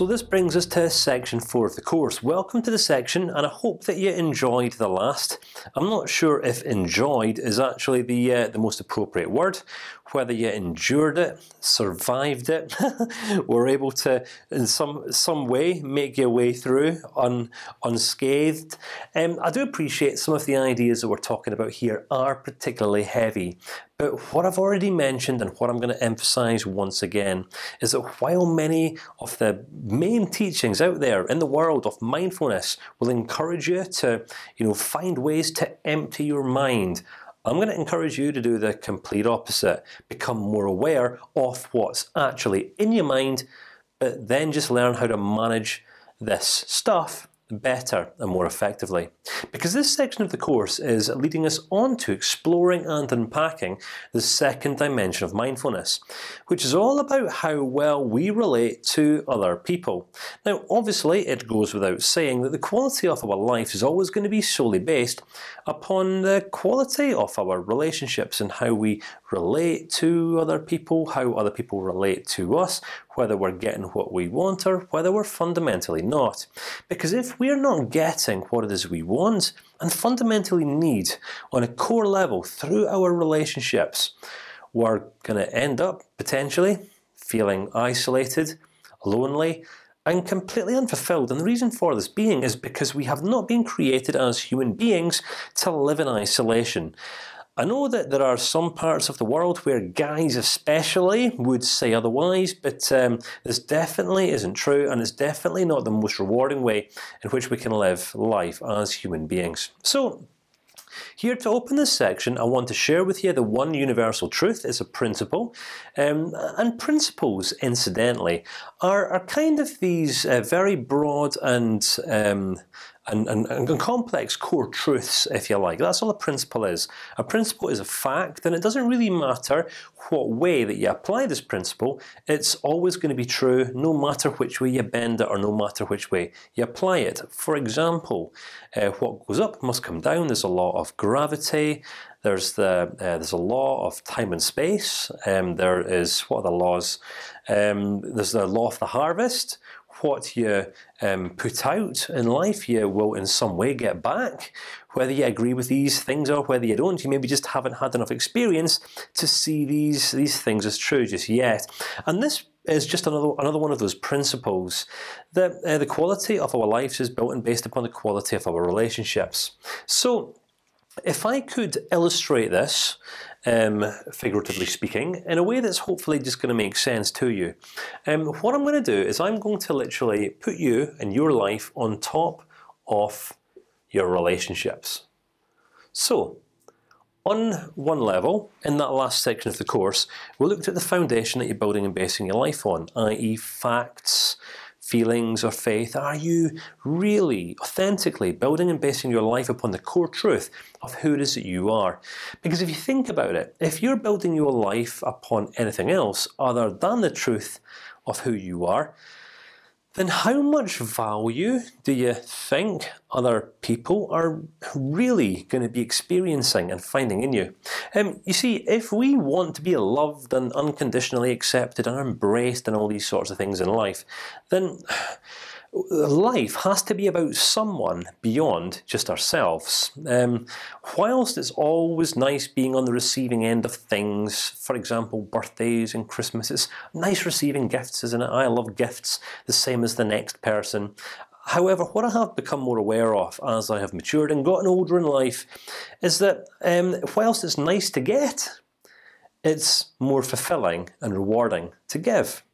So this brings us to section four of the course. Welcome to the section, and I hope that you enjoyed the last. I'm not sure if "enjoyed" is actually the uh, the most appropriate word. Whether you endured it, survived it, were able to, in some some way, make your way through un, unscathed. Um, I do appreciate some of the ideas that we're talking about here are particularly heavy, but what I've already mentioned and what I'm going to emphasize once again is that while many of the main teachings out there in the world of mindfulness will encourage you to, you know, find ways to empty your mind, I'm going to encourage you to do the complete opposite. Become more aware of what's actually in your mind, but then just learn how to manage this stuff better and more effectively. Because this section of the course is leading us on to exploring and unpacking the second dimension of mindfulness, which is all about how well we relate to other people. Now, obviously, it goes without saying that the quality of our life is always going to be solely based upon the quality of our relationships and how we relate to other people, how other people relate to us, whether we're getting what we want or whether we're fundamentally not. Because if we're not getting what it is we want and fundamentally need on a core level through our relationships, we're going to end up potentially feeling isolated, lonely, and completely unfulfilled. And the reason for this being is because we have not been created as human beings to live in isolation. I know that there are some parts of the world where guys, especially, would say otherwise, but um, this definitely isn't true, and it's definitely not the most rewarding way in which we can live life as human beings. So. Here to open this section, I want to share with you the one universal truth is a principle, um, and principles, incidentally, are, are kind of these uh, very broad and um, and, and, and, complex core truths, if you like. That's all a principle is. A principle is a fact, and it doesn't really matter what way that you apply this principle. It's always going to be true, no matter which way you bend it or no matter which way you apply it. For example, uh, what goes up must come down. There's a law of gravity. There's the uh, there's a law of time and space. Um, there is what are the laws? Um, there's the law of the harvest what you um, put out in life, you will in some way get back. Whether you agree with these things or whether you don't, you maybe just haven't had enough experience to see these these things as true just yet. And this is just another another one of those principles that uh, the quality of our lives is built and based upon the quality of our relationships. So if I could illustrate this, um, figuratively speaking, in a way that's hopefully just going to make sense to you, um, what I'm going to do is I'm going to literally put you and your life on top of your relationships. So, on one level, in that last section of the course, we looked at the foundation that you're building and basing your life on, i.e., facts, feelings or faith? Are you really, authentically building and basing your life upon the core truth of who it is that you are? Because if you think about it, if you're building your life upon anything else other than the truth of who you are, then how much value do you think other people are really going to be experiencing and finding in you? Um, you see, if we want to be loved and unconditionally accepted and embraced and all these sorts of things in life, then life has to be about someone beyond just ourselves. Um, whilst it's always nice being on the receiving end of things, for example, birthdays and Christmas, it's nice receiving gifts, isn't it? I love gifts the same as the next person. However, what I have become more aware of as I have matured and gotten older in life is that um, whilst it's nice to get, it's more fulfilling and rewarding to give.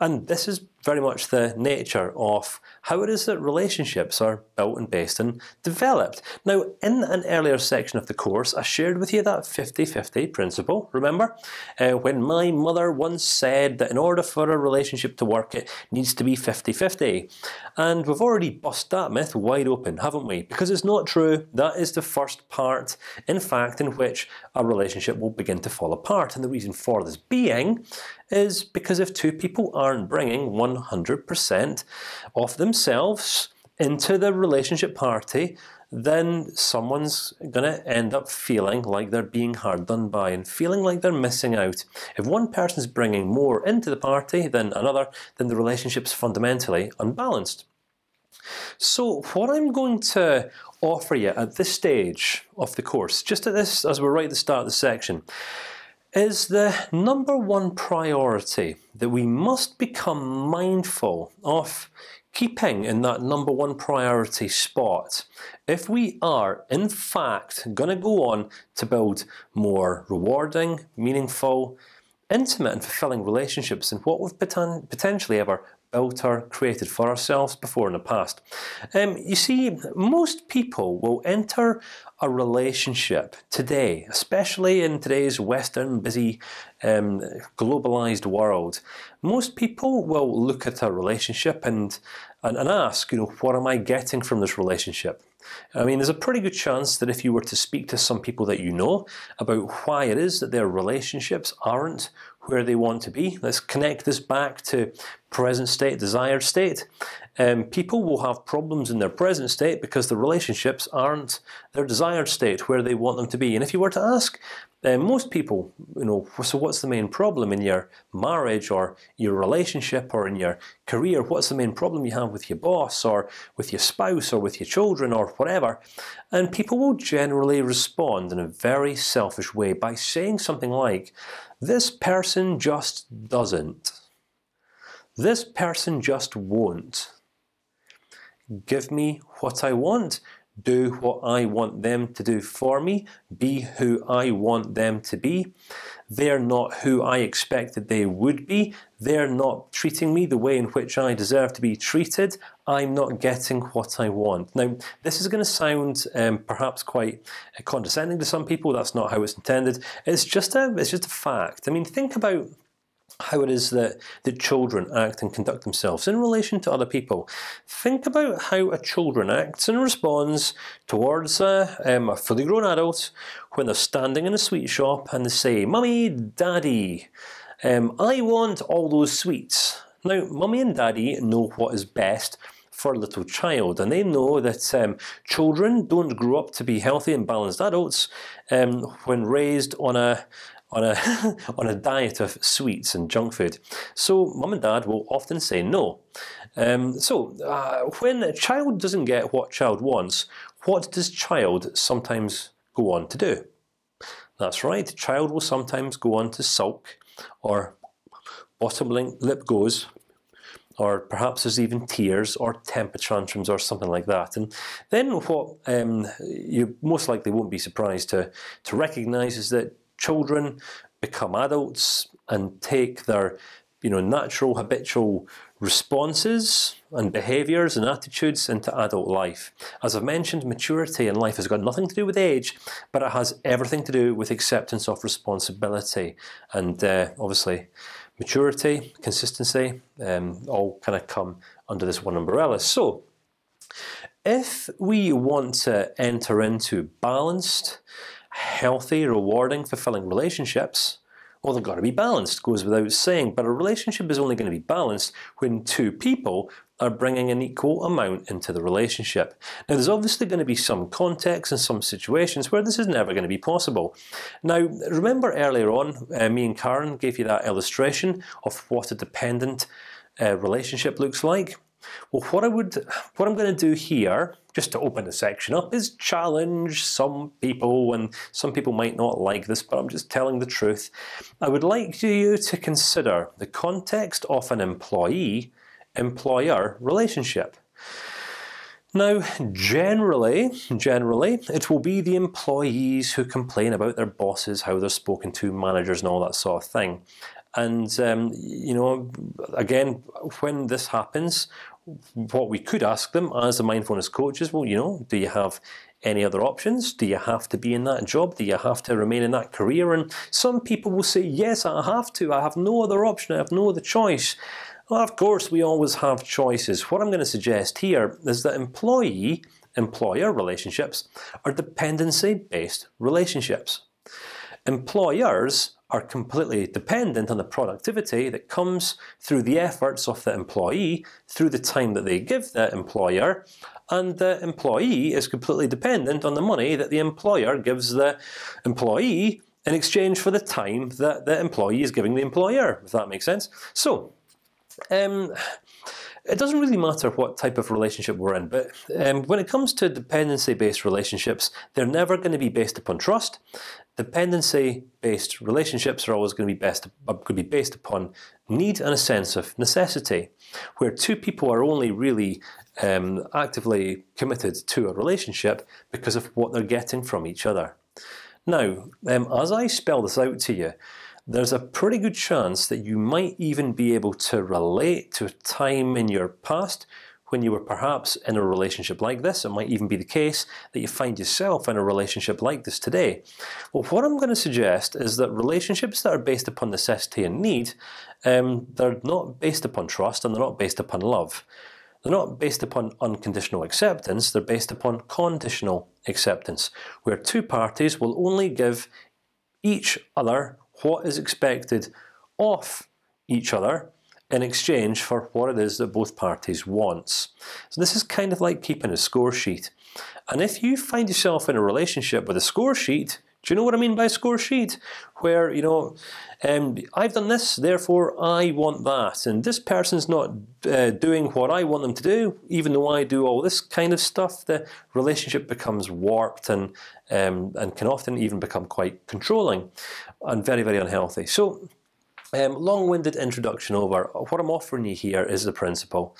And this is very much the nature of how it is that relationships are built and based and developed. Now, in an earlier section of the course, I shared with you that 50-50 principle. Remember, uh, when my mother once said that in order for a relationship to work, it needs to be 50-50, and we've already bust that myth wide open, haven't we? Because it's not true. That is the first part, in fact, in which a relationship will begin to fall apart. And the reason for this being is because if two people aren't bringing 100% of themselves into the relationship party, then someone's going to end up feeling like they're being hard done by and feeling like they're missing out. If one person's bringing more into the party than another, then the relationship's fundamentally unbalanced. So what I'm going to offer you at this stage of the course, just at this, as we're right at the start of the section, is the number one priority that we must become mindful of keeping in that number one priority spot. If we are, in fact, going to go on to build more rewarding, meaningful, intimate, and fulfilling relationships than what we've potentially ever built or created for ourselves before in the past. Um, you see, most people will enter a relationship today, especially in today's Western, busy, um, globalized world. Most people will look at a relationship and, and and ask, you know, what am I getting from this relationship? I mean, there's a pretty good chance that if you were to speak to some people that you know about why it is that their relationships aren't where they want to be, let's connect this back to present state, desired state. Um, people will have problems in their present state because the relationships aren't their desired state where they want them to be. And if you were to ask uh, most people, you know, so what's the main problem in your marriage or your relationship or in your career? What's the main problem you have with your boss or with your spouse or with your children or whatever? And people will generally respond in a very selfish way by saying something like, "This person just doesn't." This person just won't. Give me what I want do what I want them to do for me, be who I want them to be. They're not who I expected they would be. They're not treating me the way in which I deserve to be treated. I'm not getting what I want. Now, this is going to sound um, perhaps quite condescending to some people. That's not how it's intended. It's just a it's just a fact. I mean, think about how it is that the children act and conduct themselves in relation to other people. Think about how a children acts and responds towards a, um, a fully grown adult when they're standing in a sweet shop and they say, "Mummy, Daddy, um, I want all those sweets." Now, mummy and daddy know what is best for a little child, and they know that um, children don't grow up to be healthy and balanced adults um, when raised on a on a on a diet of sweets and junk food. So mum and dad will often say no. Um, so uh, when a child doesn't get what child wants, what does child sometimes go on to do? That's right. Child will sometimes go on to sulk, or bottom lip goes, or perhaps there's even tears or temper tantrums or something like that. And then what um, you most likely won't be surprised to to recognise is that children become adults and take their, you know, natural habitual responses and behaviors and attitudes into adult life. As I've mentioned, maturity in life has got nothing to do with age, but it has everything to do with acceptance of responsibility, and uh, obviously, maturity, consistency, um, all kind of come under this one umbrella. So, if we want to enter into balanced healthy, rewarding, fulfilling relationships, well, they've got to be balanced. Goes without saying. But a relationship is only going to be balanced when two people are bringing an equal amount into the relationship. Now, there's obviously going to be some contexts and some situations where this is never going to be possible. Now, remember earlier on, uh, me and Karen gave you that illustration of what a dependent uh, relationship looks like. Well, what I would, what I'm going to do here, just to open the section up, is challenge some people, and some people might not like this, but I'm just telling the truth. I would like you to consider the context of an employee-employer relationship. Now, generally, generally, it will be the employees who complain about their bosses, how they're spoken to, managers, and all that sort of thing. And um, you know, again, when this happens, what we could ask them as the mindfulness coaches, well, you know, do you have any other options? Do you have to be in that job? Do you have to remain in that career? And some people will say, yes, I have to. I have no other option. I have no other choice. Well, of course, we always have choices. What I'm going to suggest here is that employee-employer relationships are dependency-based relationships. Employers are completely dependent on the productivity that comes through the efforts of the employee, through the time that they give the employer, and the employee is completely dependent on the money that the employer gives the employee in exchange for the time that the employee is giving the employer. If that makes sense. So. Um, it doesn't really matter what type of relationship we're in, but um, when it comes to dependency-based relationships, they're never going to be based upon trust. Dependency-based relationships are always going to be best uh, going to be based upon need and a sense of necessity, where two people are only really um, actively committed to a relationship because of what they're getting from each other. Now, um, as I spell this out to you, there's a pretty good chance that you might even be able to relate to a time in your past when you were perhaps in a relationship like this. It might even be the case that you find yourself in a relationship like this today. Well, what I'm going to suggest is that relationships that are based upon necessity and need, um, they're not based upon trust and they're not based upon love. They're not based upon unconditional acceptance. They're based upon conditional acceptance, where two parties will only give each other what is expected of each other in exchange for what it is that both parties wants. So this is kind of like keeping a score sheet. And if you find yourself in a relationship with a score sheet, do you know what I mean by score sheet? Where you know, um, I've done this, therefore I want that, and this person's not uh, doing what I want them to do, even though I do all this kind of stuff. The relationship becomes warped and um, and can often even become quite controlling and very very unhealthy. So, um, long-winded introduction over. What I'm offering you here is the principle.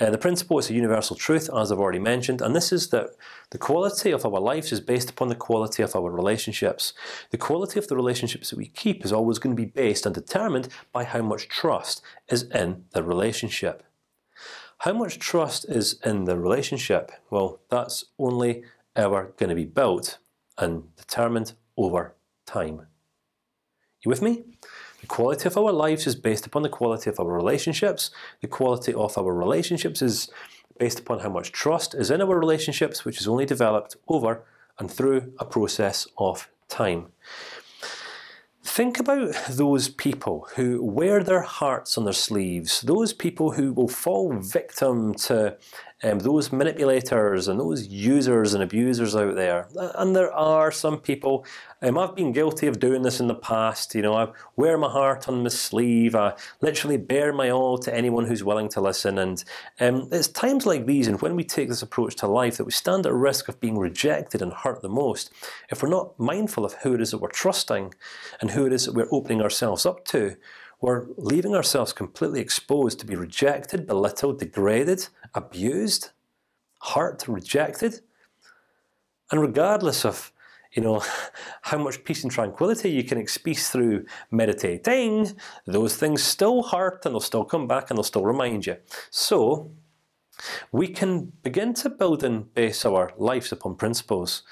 Uh, the principle is a universal truth, as I've already mentioned, and this is that the quality of our lives is based upon the quality of our relationships. The quality of the relationships that we keep is always going to be based and determined by how much trust is in the relationship. How much trust is in the relationship? Well, that's only ever going to be built and determined over time. You with me? The quality of our lives is based upon the quality of our relationships. The quality of our relationships is based upon how much trust is in our relationships, which is only developed over and through a process of time. Think about those people who wear their hearts on their sleeves. Those people who will fall victim to um, those manipulators and those users and abusers out there. And there are some people. Um, I've been guilty of doing this in the past. You know, I wear my heart on my sleeve. I literally bear my all to anyone who's willing to listen. And um, it's times like these, and when we take this approach to life, that we stand at risk of being rejected and hurt the most if we're not mindful of who it is that we're trusting and who it is that we're opening ourselves up to we're leaving ourselves completely exposed to be rejected, belittled, degraded, abused, hurt, rejected, and regardless of you know how much peace and tranquility you can experience through meditating, those things still hurt and they'll still come back and they'll still remind you. So we can begin to build and base our lives upon principles.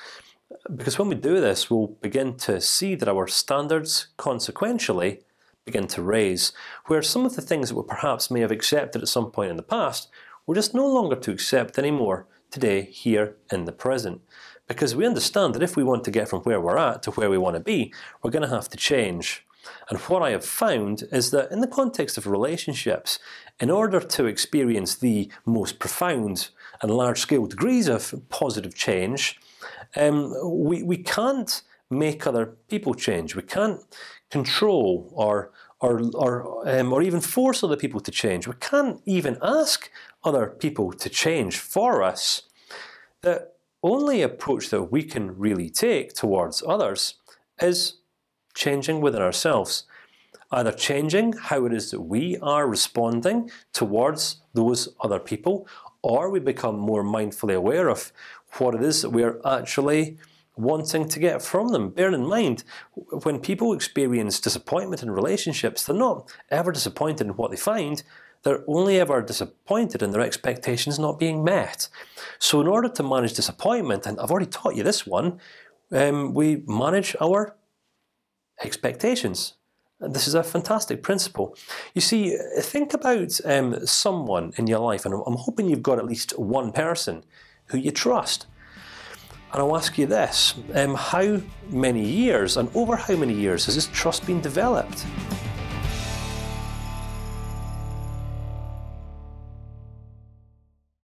Because when we do this, we'll begin to see that our standards, consequentially, begin to raise, where some of the things that we perhaps may have accepted at some point in the past, we're just no longer to accept anymore today, here in the present, because we understand that if we want to get from where we're at to where we want to be, we're going to have to change. And what I have found is that in the context of relationships, in order to experience the most profound and large-scale degrees of positive change, um, we we can't make other people change. We can't control or or or um, or even force other people to change. We can't even ask other people to change for us. The only approach that we can really take towards others is changing within ourselves, either changing how it is that we are responding towards those other people, or we become more mindfully aware of what it is that we are actually wanting to get from them. Bear in mind, when people experience disappointment in relationships, they're not ever disappointed in what they find. They're only ever disappointed in their expectations not being met. So, in order to manage disappointment, and I've already taught you this one, um, we manage our expectations. And this is a fantastic principle. You see, think about um, someone in your life, and I'm hoping you've got at least one person who you trust And I'll ask you this: um, How many years, and over how many years, has this trust been developed?